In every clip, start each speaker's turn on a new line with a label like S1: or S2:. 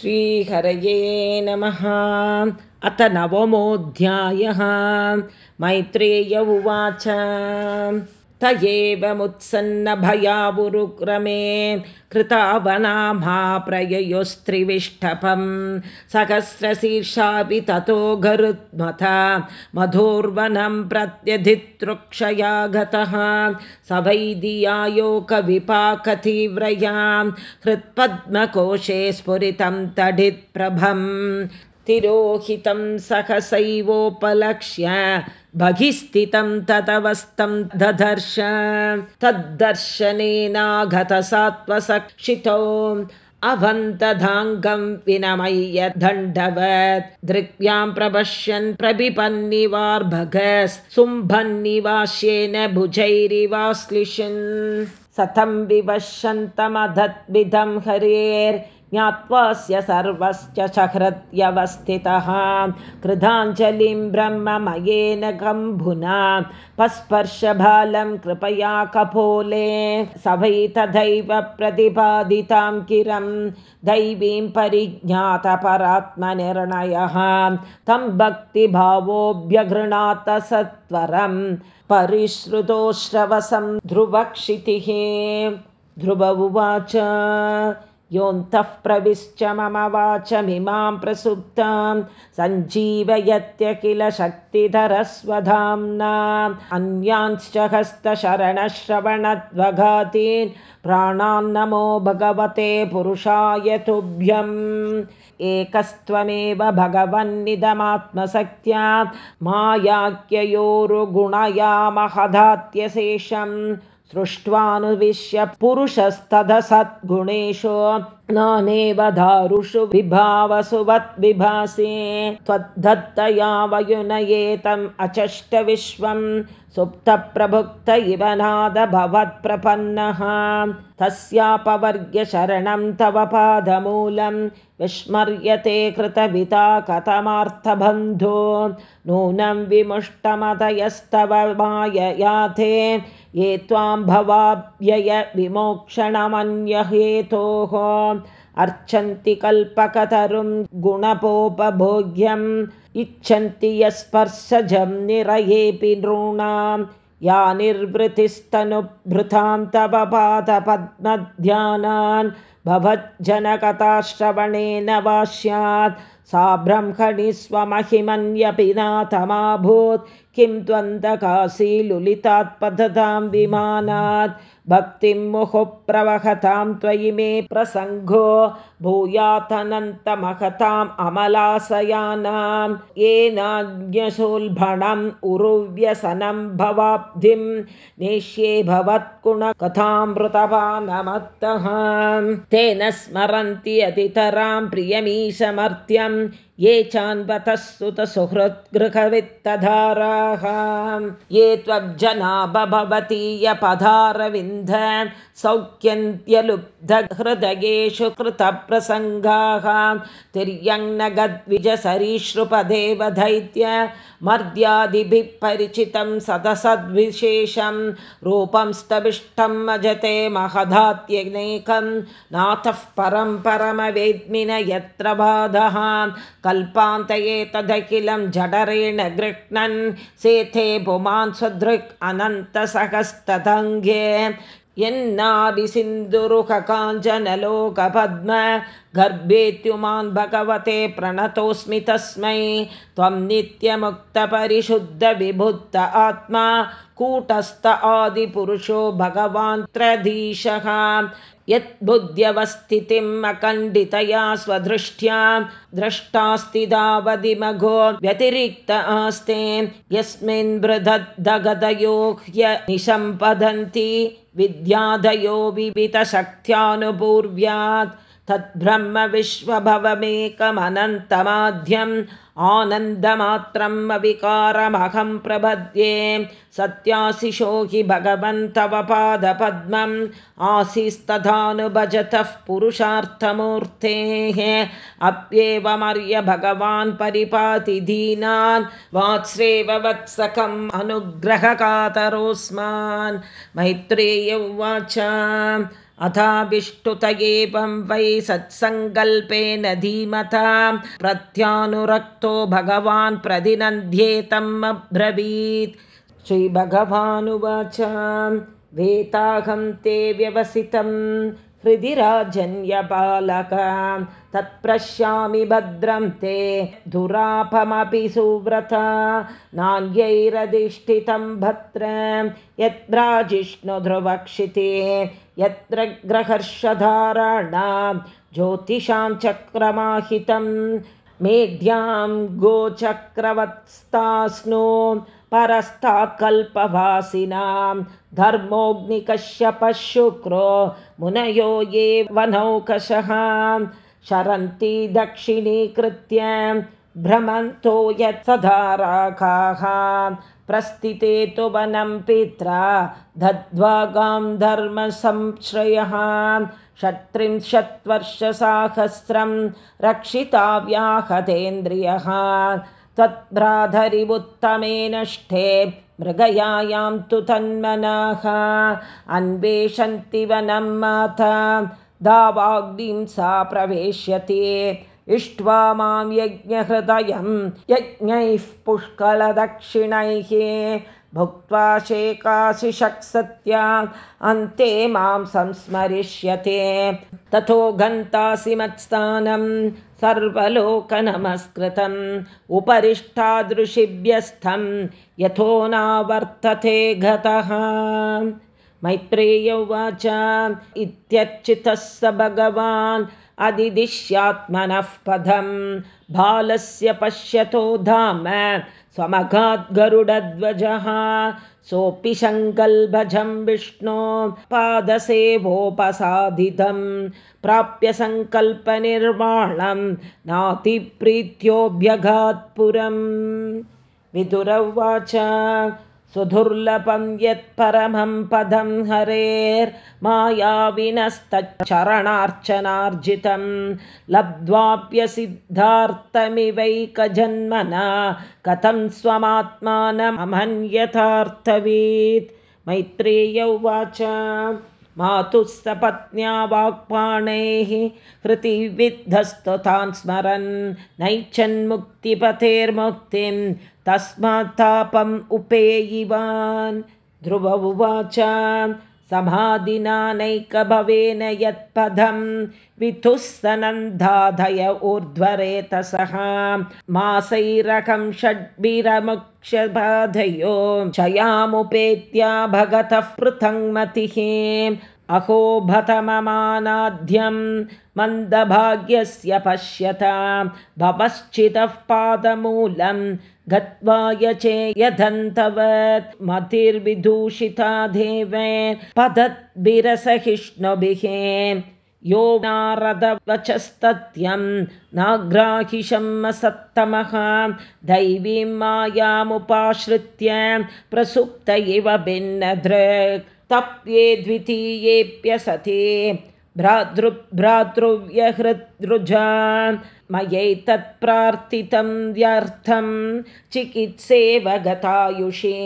S1: श्रीहरये नमः। अथ नवमोऽध्यायः। मैत्रेय उवाच त एवमुत्सन्नभयावुरुक्रमे कृतावनामा प्रययोस्त्रिविष्टपं सहस्रशीर्षापि ततो गरुत्मथ मधोर्वनं प्रत्यधितृक्षया गतः स वैदियायोकविपाकतीव्रयां हृत्पद्मकोशे स्फुरितं तडित्प्रभम् तिरोहितं सहसैवोपलक्ष्य बहिस्थितं तदवस्थं ददर्श तद्दर्शनेनागतसात्वसक्षितो अवन्तधाङ्गं विनमय्य दण्डवत्। दृग्भ्यां प्रपश्यन् प्रभिपन्निवार्भगस् भुजैरिवाश्लिषन् सतं विवशन्तमधद्विधं हरेर् ज्ञात्वास्य सर्वश्च चहृत्यवस्थितः कृधाञ्जलिं ब्रह्ममयेन कम्भुना पस्पर्शबालं कृपया कपोले। स वै तथैव प्रतिपादितां किरं दैवीं परिज्ञातपरात्मनिर्णयः। तं भक्तिभावोऽभ्यगृणात सत्वरं परिश्रुतोश्रवसं ध्रुवक्षितिः। ध्रुव उवाच योऽन्तः प्रविश्च मम वाचमिमां प्रसुप्तां सञ्जीवयत्य किल शक्तिधरस्वधाम्ना अन्यांश्च हस्तशरणश्रवणद्वघातीन् प्राणान्नमो भगवते पुरुषाय तुभ्यम्। एकस्त्वमेव भगवन्निदमात्मशक्त्या मायाख्ययोरुगुणया महदात्यशेषम् सृष्ट्वानुविश्य पुरुषस्तदसद्गुणेषु नानेव दारुषु विभावसुवत् विभासे त्वद्धत्तया वयुनयेतम् अचष्टविश्वं सुप्तप्रभुक्त इव नाद भवत्प्रपन्नः। तस्यापवर्ग्यशरणं तव पादमूलं विस्मर्यते कृतविता कथमार्थबन्धो। नूनं विमुष्टमतयस्तव माययाते ये त्वां विमोक्षणमन्यहेतोः। अर्चन्ति कल्पकतरुं गुणपोपभोग्यम्। इच्छन्ति यस्पर्शजं निरयेऽपि नॄणां या निर्वृतिस्तनुभृतां तव पादपद्मध्यानान्। भवज्जनकथाश्रवणेन वा स्यात्। सा ब्रह्मणि स्वमहिमन्यपि नाथमाभूत् किं द्वन्द्वकासी लुलितात् विमानात् भक्तिं मुहुप्रवहतां त्वयि मे प्रसङ्गो भूयातनन्तमहताम् अमलाशयानां येनाज्ञशोल्भणम् उरुव्यसनं भवाब्धिं नेष्ये भवत्कुणकथामृतपानमत्तः तेन स्मरन्ति अतितरां प्रियमीशमर्त्यं ये चान्वतः सुतसुहृद्गृहवित्तधाराः ये त्वज्जना सौख्यन्त्यलुब्धहृदयेषु कृतप्रसङ्गाः तिर्यङ्नगद्विजसरीश्रुपदेवदैत्य मर्द्यादिभिः परिचितं सदसद्विशेषं। रूपं स्तविष्टं मजते महदात्यनेकं नाथः परं परमवेद्मिन यत्र बाधः। कल्पान्तये तदखिलं जडरेण गृह्णन्। सेथे पुमान् सुदृक् अनन्तसहस्तदङ्गे यन्नाभिसिन्धुरुहकाञ्चनलोकपद्म गर्भेत्युमान् भगवते प्रणतोऽस्मि तस्मै त्वं नित्यमुक्तपरिशुद्धविभुत्त आत्मा कूटस्थ आदिपुरुषो भगवान् त्रधीशः यद्बुद्ध्यवस्थितिम् अखण्डितया स्वदृष्ट्या द्रष्टास्तिदावदिमघो व्यतिरिक्त आस्ते। यस्मिन् बृहद्दगदयो ह्यनिशम्पदन्ति विद्यादयो विविधशक्त्यानुपूर्व्यात् तद्ब्रह्म विश्वभवमेकमनन्तमाध्यम् आनन्दमात्रम् अविकारमहं प्रपद्ये सत्याशिषो हि भगवन्तव पादपद्मम् आसीस्तथानुभजतः पुरुषार्थमूर्तेः। अप्येवमर्य भगवान् परिपाति दीनान् वात्स्रेव वत्सकम् अनुग्रहकातरोऽस्मान्। मैत्रेय उवाच अथाभिष्टुत एवं वै सत्सङ्कल्पेन धीमता प्रत्यानुरक्तो भगवान् प्रतिनन्द्येतम् अब्रवीत्। श्रीभगवानुवाच। वेताहं ते व्यवसितं हृदि राजन्यपालक तत्प्रश्यामि भद्रं ते दुरापमपि सुव्रता नान्यैरधिष्ठितं भद्र यत्राजिष्णुध्रुवक्षिते यत्र ग्रहर्षधाराणां ज्योतिषां चक्रमाहितं मेध्यां गोचक्रवत्स्तास्नो परस्तात्कल्पवासिनां धर्मोऽग्निकश्यपशुक्रो मुनयो ये वनौकशः शरन्ति दक्षिणीकृत्य भ्रमन्तो यत्सधाराकाः प्रस्थिते तु वनं पित्रा दद्वागां धर्मसंश्रयः षट्त्रिंशत्वर्षसाहस्रं रक्षिताव्याहतेन्द्रियः। त्वद्भ्राधरिवुत्तमे नष्टे मृगयायां तु तन्मनाः। अन्वेषन्ति वनं माता दावाग्निं सा प्रवेश्यते। इष्ट्वा मां यज्ञहृदयं यज्ञैः पुष्कलदक्षिणैः। भुक्त्वा शेकाशिषक्सत्या अन्ते मां संस्मरिष्यते। ततो गन्तासि मत्स्थानं सर्वलोकनमस्कृतम् उपरिष्टादृशिभ्यस्थं यथो नावर्तते गतः मैत्रेय उवाच इत्यर्चितः स भगवान् अधिदिश्यात्मनः पदं बालस्य पश्यतो धाम स्वमघाद्गरुडध्वजः सोऽपि शङ्कल्भजं विष्णो पादसेवोपसाधितं प्राप्य सङ्कल्पनिर्माणं नातिप्रीत्योऽभ्यगात्पुरं विदुरवाच सुदुर्लभं यत्परमं पदं हरेर्मायाविनस्तच्चरणार्चनार्जितं लब्ध्वाप्यसिद्धार्थमिवैकजन्मना कथं स्वमात्मानमन्यथार्थवीत् मैत्रेय उवाच मातुः सपत्न्या वाक्पाणैः हृतिविद्धस्तुतान् स्मरन् नैच्छन्मुक्तिपथेर्मुक्तिं तस्मात् तापम् उपेयिवान्। ध्रुव उवाच समाधिनानैकभवेन यत्पदं विथुः सनन्दाधय ऊर्ध्वरेतसः। मासैरकं षड्भिरमुक्षबाधयो चयामुपेत्या भगतः पृथङ्मतिः अहो भतममानाद्यं मन्दभाग्यस्य पश्यता भवश्चितः पादमूलं गत्वा यचेयधन्तवत् मतिर्विदूषिता देवे पदद्भिरसहिष्णुभिः। यो नारदवचस्तत्यं नाग्राहिषमसत्तमः दैवीं मायामुपाश्रित्य प्रसुप्त इव भिन्नदृक् तप्ये द्वितीयेऽप्यसते भ्रातृभ्रातृव्यहृद्रुजा मयैतत्प्रार्थितं व्यर्थं चिकित्सेव गतायुषे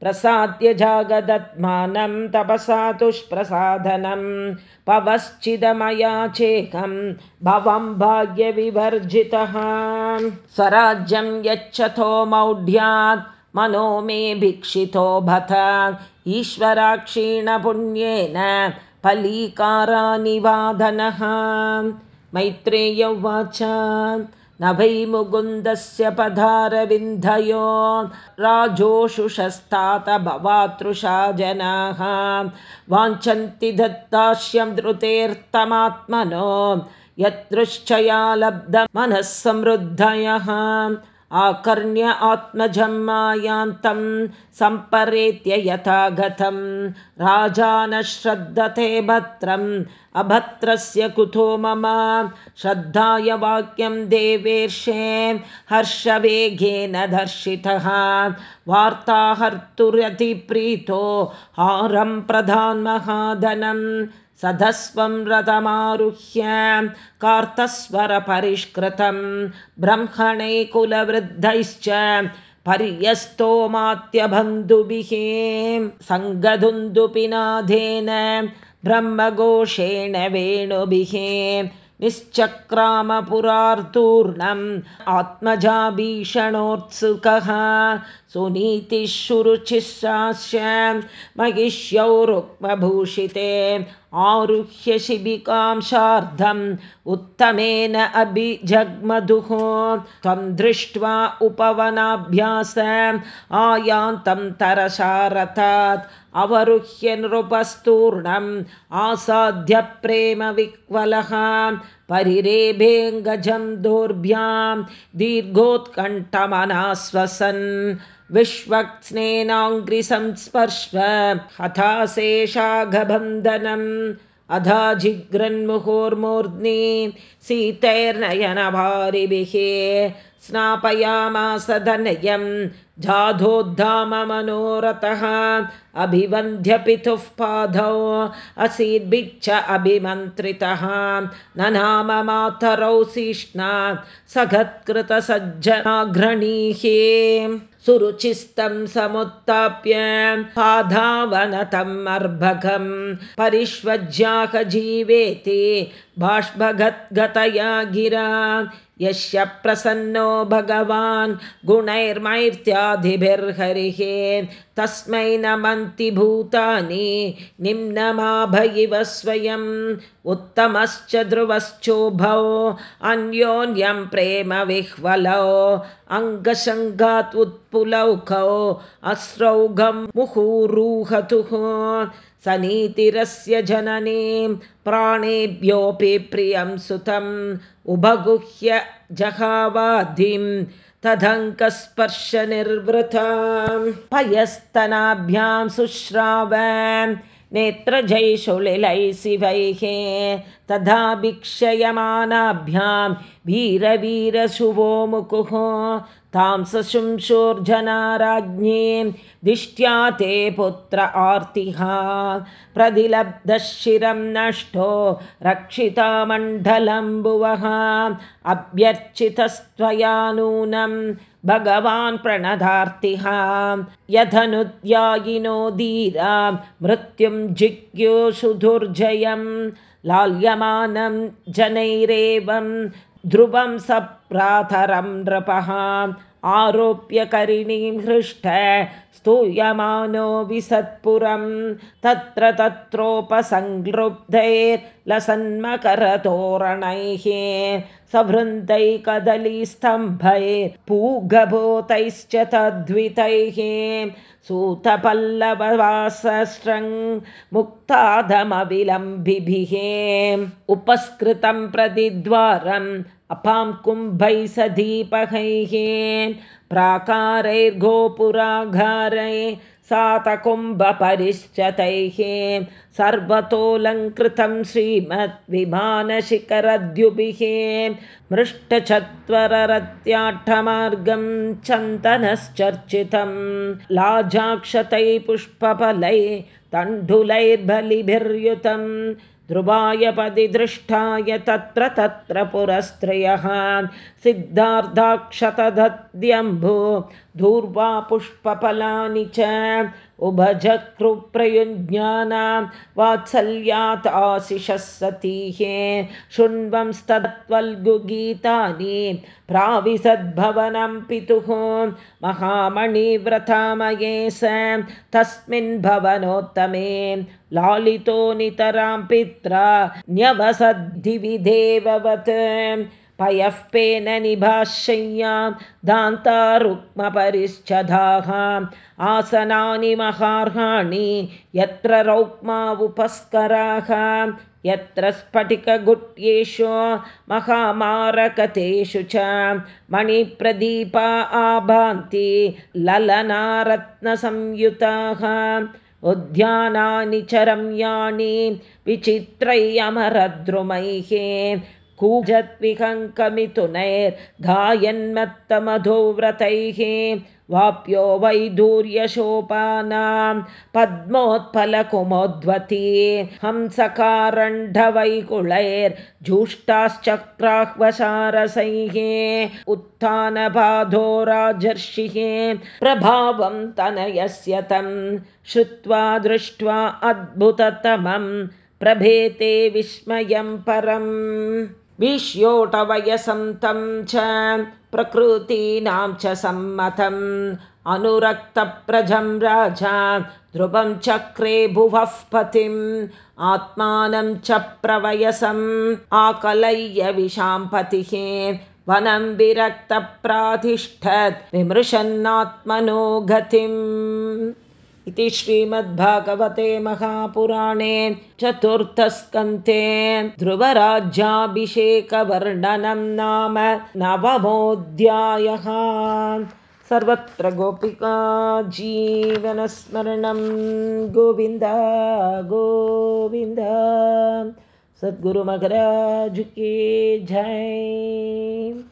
S1: प्रसाद्य जागदत्मानं तपसा दुष्प्रसादनं पवश्चिदमया चेकं भवं भाग्यविवर्जितः। स्वराज्यं यच्छतो मौढ्यात् मनो मे भिक्षितो भथ ईश्वराक्षीणपुण्येन फलीकारानिवादनः। मैत्रेय उवाच न वै मुकुन्दस्य पदारविन्धयो राजोषुषस्तात भवातृषा जनाः। वाञ्छन्ति दत्ताश्यं धृतेऽर्थमात्मनो यदृश्चया लब्धमनः समृद्धयः आकर्ण्य आत्मजं मायान्तं सम्परेत्य यथा गतं राजा न श्रद्धते भद्रम् अभद्रस्य कुतो मम। श्रद्धाय वाक्यं देवेर्षे हर्षवेगेन दर्शितः। वार्ताहर्तुरतिप्रीतो हारं प्रधान्महाधनं सधस्वं रथमारुह्य कार्तस्वरपरिष्कृतं ब्रह्मणे कुलवृद्धैश्च पर्यस्तोमात्यबन्धुभिः सङ्गधुन्दुपिनाथेन ब्रह्मघोषेण वेणुभिः निश्चक्रामपुरार्तूर्णम् आत्मजाभीषणोत्सुकः सुनीतिः महिष्यौ रुक्मभूषिते आरुह्य शिबिकां शार्धम् उत्तमेन अभिजग्मधुः त्वं दृष्ट्वा उपवनाभ्यास आयान्तं तरसारथात् अवरुह्य नृपस्तूर्णम् आसाद्य प्रेमविक्वलः परिरेभेऽङ्गजं दोर्भ्यां दीर्घोत्कण्ठमनाश्वसन् विश्वक्स्नेनाङ्घ्रिसंस्पर्श हताशेषाघबन्धनम्। अधा जिघ्रन्मुहुर्मूर्ध्नि सीतैर्नयनभारिभिः स्नापयामासधनयं जाधोद्धाममनोरथः अभिवन्द्यपितुः पादौ असीद्भिच्छ अभिमन्त्रितः न नाम मातरौ सीष्णा सखत्कृतसज्जनाघ्रणीः सुरुचिस्तं समुत्थाप्य पाधावनतम् अर्भकं परिष्वज्याह जीवेति बाष्पगद्गतया गिरा। यस्य प्रसन्नो भगवान् गुणैर्मैत्यादिभिर्हरिः तस्मै नमन्ति भूतानि निम्नमाभयिव स्वयम्। उत्तमश्च ध्रुवश्चोभौ अन्योन्यं प्रेमविह्वलौ अङ्गशङ्गात् उत्पुलौकौ अस्रौघं मुहुरुहतुः। सनीतिरस्य जननीं प्राणेभ्योऽपि प्रियं सुतम्। उभगुह्य जहावाधिं तदङ्कस्पर्शनिर्वृतां पयस्तनाभ्यां शुश्राव नेत्रजैशुलिलैः शिवैः तथा भिक्षयमानाभ्यां वीरवीरशुभो मुकुः तां सशुंशोर्जनाराज्ञीं दिष्ट्या ते पुत्र आर्तिः प्रदिलब्धशिरं नष्टो रक्षिता मण्डलम्बुवः अभ्यर्चितस्त्वया नूनं भगवान् प्रणदार्तिः यथनुद्यायिनो धीरा मृत्युं जिज्ञोषुधुर्जयं लाल्यमानं जनैरेवं ध्रुवं सप्रातरं नृपः आरोप्य करिणीं हृष्ट स्तूयमानो विसत्पुरं तत्र तत्रोपसङ्लृब्धैर्लसन्मकरतोरणैः सभृन्दैकदलीस्तम्भैर्पूगभूतैश्च तद्वितैः सूतपल्लववासस्रङ् मुक्तादमविलम्बिभिः उपस्कृतं प्रतिद्वारम् अपां कुम्भैः स दीपहैः प्राकारैर्गोपुराघारै सातकुम्भपरिश्चतैः सर्वतोऽलङ्कृतं श्रीमद्विमानशिखरद्युभिः मृष्टचत्वररत्याट्टमार्गं चन्दनश्चर्चितं लाजाक्षतैः पुष्पफलैः तण्डुलैर्बलिभिर्युतम् ध्रुवाय पदि दृष्टाय तत्र तत्र पुरस्त्रयः। सिद्धार्धाक्षतदद्यम्भो धूर्वा पुष्पफलानि च उभजकृप्रयुज्ञानां वात्सल्यात् सतीः शृण्वंस्तत्त्वल्गुगीतानि प्राविसद्भवनं पितुः। महामणिव्रतामये स तस्मिन् भवनोत्तमे लालितो नितरां पित्रा न्यवसद्धिविदेववत् पयः पेन निभाशय्यां दान्ता रुक्मपरिश्चदाः आसनानि महार्हाणि यत्र रौक्मा उपस्कराः यत्र स्फटिकगुट्येषु महामारकतेषु च। मणिप्रदीपा आभान्ति ललनारत्नसंयुताः उद्यानानि च रम्याणि विचित्रैरमरद्रुमैः कूजद्विहङ्कमिथुनैर्घायन्मत्तमधोव्रतैः वाप्यो वैदूर्यशोपानां पद्मोत्फलकुमोद्वती हंसकारण्ढवैकुलैर्जूष्टाश्चक्राह्वसारसैः उत्थानबाधो राजर्षिः प्रभावं तनयस्य तं श्रुत्वा दृष्ट्वा अद्भुततमम् प्रभेते विस्मयं परम् विष्योटवयसं तं च प्रकृतीनां च सम्मतम् अनुरक्तप्रजं राजा ध्रुवं चक्रे भुवः पतिम् आत्मानं च प्रवयसम् आकलय्य विशां पतिः वनं विरक्तप्रातिष्ठत् विमृशन्नात्मनो गतिम् इति श्रीमद्भागवते महापुराणे चतुर्थस्कन्ते ध्रुवराज्याभिषेकवर्णनं नाम नवमोऽध्यायः। सर्वत्र गोपिका जीवनस्मरणं। गोविन्द गोविन्द। सद्गुरुमगराजुके जय